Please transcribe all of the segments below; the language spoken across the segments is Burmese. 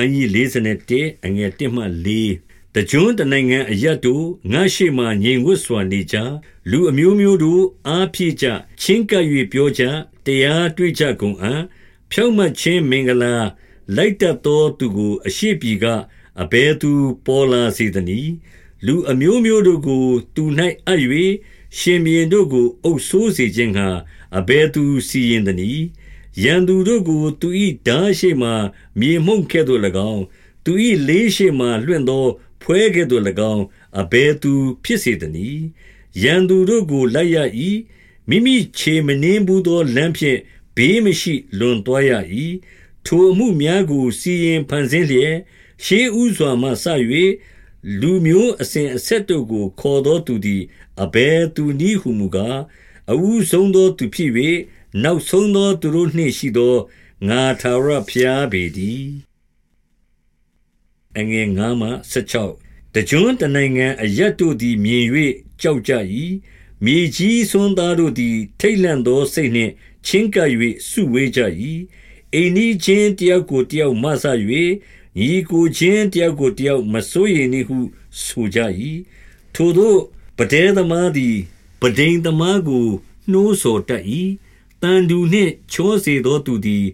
န်းကြီး51အငယ်1မှ4တကြွတနိုင်ငံအရတ်တို့ငါရှိမှငြိမ်ဝတ်စွာနေကြလူအမျိုးမျိုးတို့အားဖြည့်ကြချင်းကပ်၍ပြောကြတရားတွေ့ကြကုန်အံ့ဖြောင့်မတ်ခြင်းမင်္ဂလာလိုက်တတ်သောသူကို အရှိပြီကအဘဲသူပေါ်လာစေသနည်းလူအမျိုးမျိုးတို့ကို သူ၌အပ်၍ရှင်မြင်းတို့ကိုအုပ်ဆိုးစေခြင်းဟာအဘဲသူစီရင်သနည်း ရန်သူတို့ကို သူ၏ဓာရှိမှမြေမှုန့်ခဲ့သို့၎င်း သူ၏လေးရှိမှလွင့်သောဖွဲကဲ့သို့၎င်း အဘဲသူဖြစ်စေသနည်း ရန်သူတို့ကို လိုက်ရ၏မိမိခြေမနှင်းဘူးသော လမ်းဖြင့် ဘေးမရှိ လွန်သွားရ၏ထိုအမှုများကို စီရင်ဖန်ဆင်းလျက် ရှေးဥစွာမှဆ၍လူမျိုးအစဉ်အဆက်တို့ကို ခေါ်သောသူသည် အဘဲသူနည်းဟုမူကားအဝုဆုံးသောသူဖြစ်၍ နောက်ဆုံးသောသူတို့နှင့်ရှိသောငါထာဝရဘုရားပေတည်းအငယ်9မှ16တကြွတနိုင်ငံအရတ်တို့သည်မြင်၍ကြောက်ကြ၏မြေကြီးစွန်းသားတို့သည် ထိတ်လန့်သောစိတ်နှင့်ချင်းကပ်၍စုဝေးကြ၏အိမ်နီးချင်းတယောက်ကိုတယောက်မဆ၍ညီကိုချင်းတယောက်ကိုတယောက်မစိုးရိမ်နှင့်ဟုဆိုကြ၏ထိုသို့ပဒဲသမားသည်ပဒိန်သမားကိုနှိုးဆော်တတ်၏ တန်တူနှင့်ချောစေသောသူသည်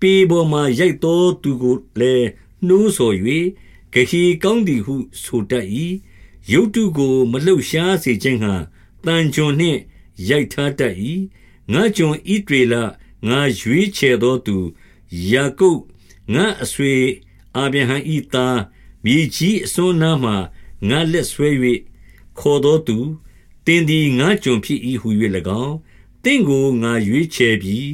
ပေပေါ်မှရိုက်သောသူကိုလည်းနှိုးဆော်၍ဂဟီကောင်းသည်ဟု ဆိုတတ်၏ရုတ်တုကို မလှုပ်ရှားစေခြင်းဟံတန်ကြွနှင့်ရိုက်ထားတတ်၏ငါကြွန်ဣဒေလငါရွေးချယ်သောသူယာကုပ်ငါအဆွေအာဗြဟံဤသားမြေကြီးအစွန်းနားမှငါလက်ဆွဲ၍ခေါ်သောသူတင်းသည်ငါကြုံဖြစ်၏ဟု၍၎င်း တင့်ကိုငါရွေးချယ်ပြီး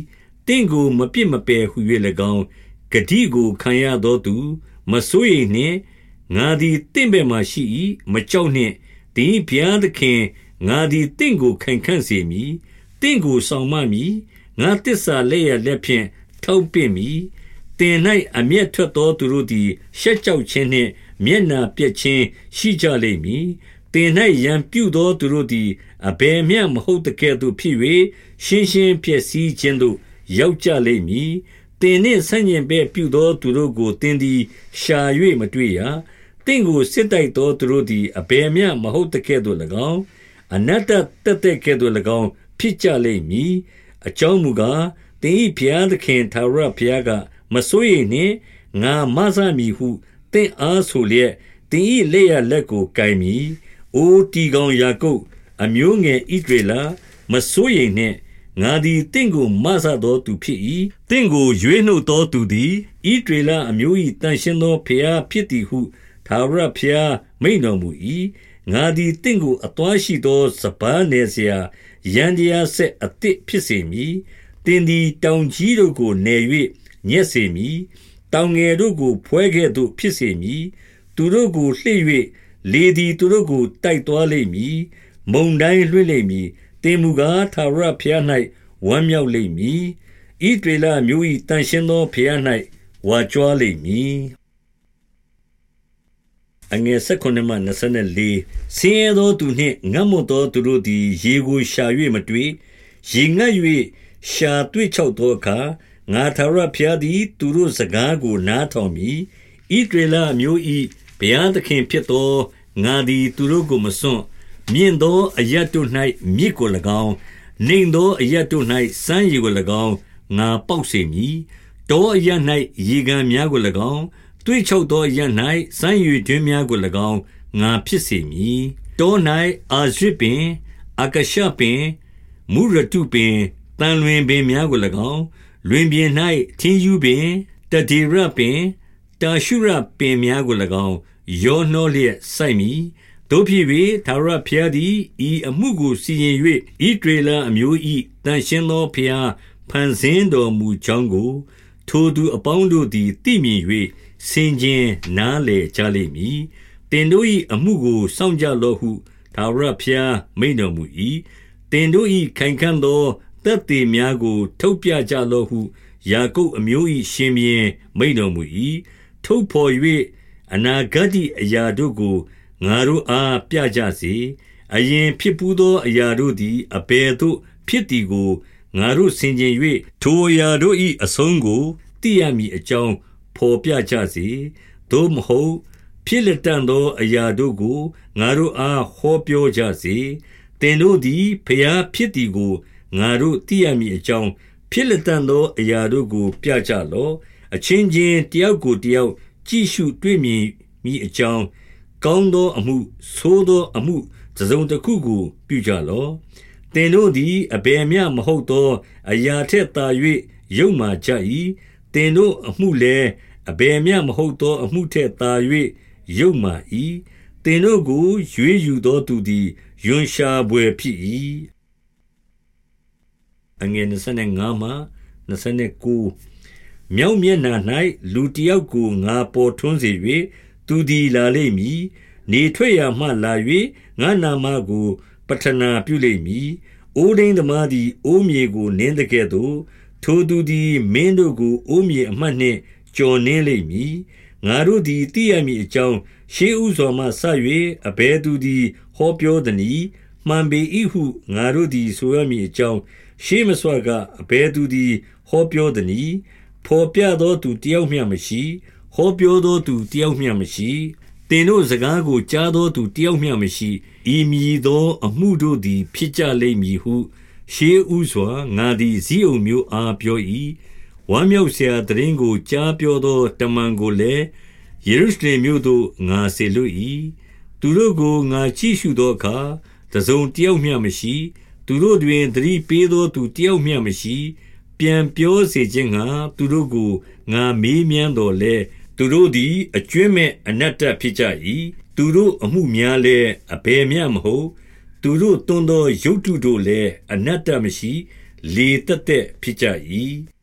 တင့်ကိုမပြစ်မပယ်ဟု၍၎င်းဂတိကိုခံရသောသူ မစိုးရိမ်နှင့်ငါသည်တင့်ဘက်မှရှိ၏မကြောက်နှင့်တင်းဘုရားသခင်ငါသည်တင့်ကိုခိုင်ခန့်စေမည်တင့်ကိုဆောင်မမည်ငါတစ္ဆာလက်ရလက်ဖြင့်ထောက်ပင့်မည်တင်၌အမျက်ထွက်သောသူတို့သည်ရှက်ကြောက်ခြင်းနှင့်မျက်နာပြက်ခြင်းရှိကြလိမ့်မည်တ င်၌ရန်ပြုသောသူတို့သည်အဘယ်မျှမဟုတ်တကဲ့သို့ဖြစ်၍ရှင်းရှင်းဖြစ်စည်းခြင်းသို့ရောက်ကြလိမ့်မည်တင်နှင့်ဆန့်ကျင်ဘက်ပြုသောသူတို့ကိုတင်သည်ရှာ၍မတွေ့ရတင့်ကိုစစ်တိုက်သောသူတို့သည်အဘယ်မျှမဟုတ်တကဲ့သို့၎င်းအနတ္တတက်တဲ့ကဲ့သို့၎င်းဖြစ်ကြလိမ့်မည်အကြောင်းမူကားတင်၏ဘုရားသခင်သာရဘုရားကမစိုးရိမ်နှင့်ငါမဆမည်ဟုတင့်အားဆိုလျက်တင်၏လက်ရလက်ကိုကင်မည် ။အိုတီကောင် ယာကုပ်၊အမျိုးငယ်ဣသရေလ၊မစိုးရိမ်နှင့်။ငါသည် သင့်ကို မစသောသူဖြစ်၏။သင့်ကို ရွေးနှုတ်သောသူသည် ဣသရေလအမျိုး၏သန့်ရှင်းသော ဘုရားဖြစ်သည်ဟု ထာဝရဘုရား မိန့်တော်မူ၏။ငါသည် သင့်ကို အသွားရှိသော စပါးနယ်စရာ ယန္တရားစက်အသစ်ဖြစ်စေမည်။သင်သည် တောင်ကြီးတို့ကို နယ်၍ညက်စေမည်။တောင်ငယ်တို့ကို ဖွဲကဲ့သို့ ဖြစ်စေမည်။သူတို့ကို လှစ်၍ လေသည်သူတို့ကိုတိုက်သွားလိမ့်မည်မုန်တိုင်းလွှင့်လိမ့်မည်တင်မူကားသာရဖျား၌ဝမ်းမြောက်လိမ့်မည်ဤတွေလာမျိုး၏တန်ရှင်းသောဖျား၌ဝါကြွားလိမ့်မည်အငယ်16မှ24ဆင်းရဲသောသူနှင့်ငတ်မွတ်သောသူတို့သည် ရေကိုရှာ၍မတွေ့ရေငတ်၍ရှာတွေ့ချောက်သောအခါငါထာဝရဘုရားသည် သူတို့စကားကိုနားထောင်မည်ဣဒေလမျိုး၏ ဘုရားသခင်ဖြစ်သောငါသည်သူတို့ကိုမစွန့်မြင့်သောအရတ်တို့၌မြစ်ကို၎င်းနှိမ်သောအရတ်တို့၌စမ်းရည်ကို၎င်းငါပေါက်စေမည်တောအရတ်၌ရေကန်များကို၎င်းတွေ့ချုပ်သောရ၌စမ်းရည်တွင်များကို၎င်းငါဖြစ်စေမည်တော၌အာရစ်ပင်အကရှပင်မူရတုပင်တန်လွင်ပင်များကို၎င်းလွင်ပြင်၌ထင်းယူပင်တတိရပင် တာရှုရပင်များကို၎င်းယောနှောလျက်စိုက်မိတို့ဖြစ်၍သာရဖျားသည်ဤအမှုကိုစီရင်၍ဤဒေလအမျိုးဤတန်ရှင်းသောဖျားဖန်ဆင်းတော်မူကြောင်းကို ထိုသူအပေါင်းတို့သည်သိမြင်၍ဆင်ခြင်နားလည်ကြလိမ့်မည်တင်တို့၏အမှုကိုစောင့်ကြလော့ဟုသာရဖျားမိန်တော်မူ၏တင်တို့၏ခိုင်ခံ့သောသက်သေများကို ထုတ်ပြကြလော့ဟုယာကုပ်အမျိုး၏ရှင်ဘုရင်မိန်တော်မူ၏ ထုတ်ဖော်၍အနာဂတ်အရာတို့ကို ငါတို့အား ပြကြစေ အရင်ဖြစ်ပူးသော အရာတို့သည် အဘယ်သို့ဖြစ်သည်ကို ငါတို့ဆင်ခြင်၍ထိုအရာတို့၏အဆုံးကို သိရမည်အကြောင်း ဘော်ပြကြစေ သို့မဟုတ် ဖြစ်လက်တန်သော အရာတို့ကို ငါတို့အား ဟောပြောကြစေ သင်တို့သည်ဖျားဖြစ်သည်ကို ငါတို့သိရမည်အကြောင်း ဖြစ်လက်တန်သော အရာတို့ကို ပြကြလော့ အချင်းချင်းတယောက်ကိုတယောက်ကြည့်ရှုတွေ့မြင်မိအကြောင်းကောင်းသောအမှုဆိုးသောအမှုသစုံတစ်ခုကို ပြုကြလော့သင်တို့သည်အဘယ်မျှမဟုတ်သော အရာထက်သာ၍ယုံမှကြ၏သင်တို့အမှုလည်းအဘယ်မျှမဟုတ်သော အမှုထက်သာ၍ယုံမှ၏သင်တို့ကိုရွေးယူသောသူသည်ယွန်ရှာပွေဖြစ်၏အငယ်25မှ29 မြောက်မျက်နှာ၌လူတယောက်ကိုငါပေါ်ထွန်းစေ၍သူသည်လာလိမ့်မည်နေထွက်ရမှလာ၍ငါနာမကိုပထနာပြုလိမ့်မည်အိုးဒိန်သမားသည်အိုးမြေကိုနင်းတဲ့ကဲ့သို့ထိုသူသည်မင်းတို့ကိုအိုးမြေအမှတ်နှင့်ကြော်နင်းလိမ့်မည်ငါတို့သည်သိရမည်အကြောင်းရှေးဥစွာမှဆ၍အဘဲသူသည်ဟောပြောသည်။မှန်ပေ၏ဟုငါတို့သည်ဆိုရမည်အကြောင်းရှေးမစွာကအဘဲသူသည်ဟောပြောသည်။ ဖော်ပြသောသူတယောက်မျှမရှိ။ဟောပြောသောသူတယောက်မျှမရှိ။သင်တို့စကားကိုကြားသောသူတယောက်မျှမရှိ။ဤမည်သော အမှုတို့သည် ဖြစ်ကြလိမ့်မည်ဟု ရှေးဥစွာငါသည်ဇိအုန်မျိုးအားပြော၏။ဝမ်းမြောက်စရာသတင်းကိုကြားပြောသောတမန်ကိုလည်းယေရုရှလင်မြို့သို့ငါစေလွှတ်၏။သူတို့ကိုငါကြည့်ရှုသောအခါတစုံတယောက်မျှမရှိ။သူတို့တွင်သတိပေးသောသူတယောက်မျှမရှိ။ ပြန်ပြောစေခြင်းငှါသူတို့ကိုငါမေးမြန်းသော်လည်း၊သူတို့သည်အကြွင်းမဲ့အနတ္တဖြစ်ကြ၏။သူတို့အမှုများလည်းအဘယ်မျှမဟုတ်။သူတို့သွန်းသောရုပ်တုတို့လည်းအနတ္တမရှိ၊လေသက်သက်ဖြစ်ကြ၏။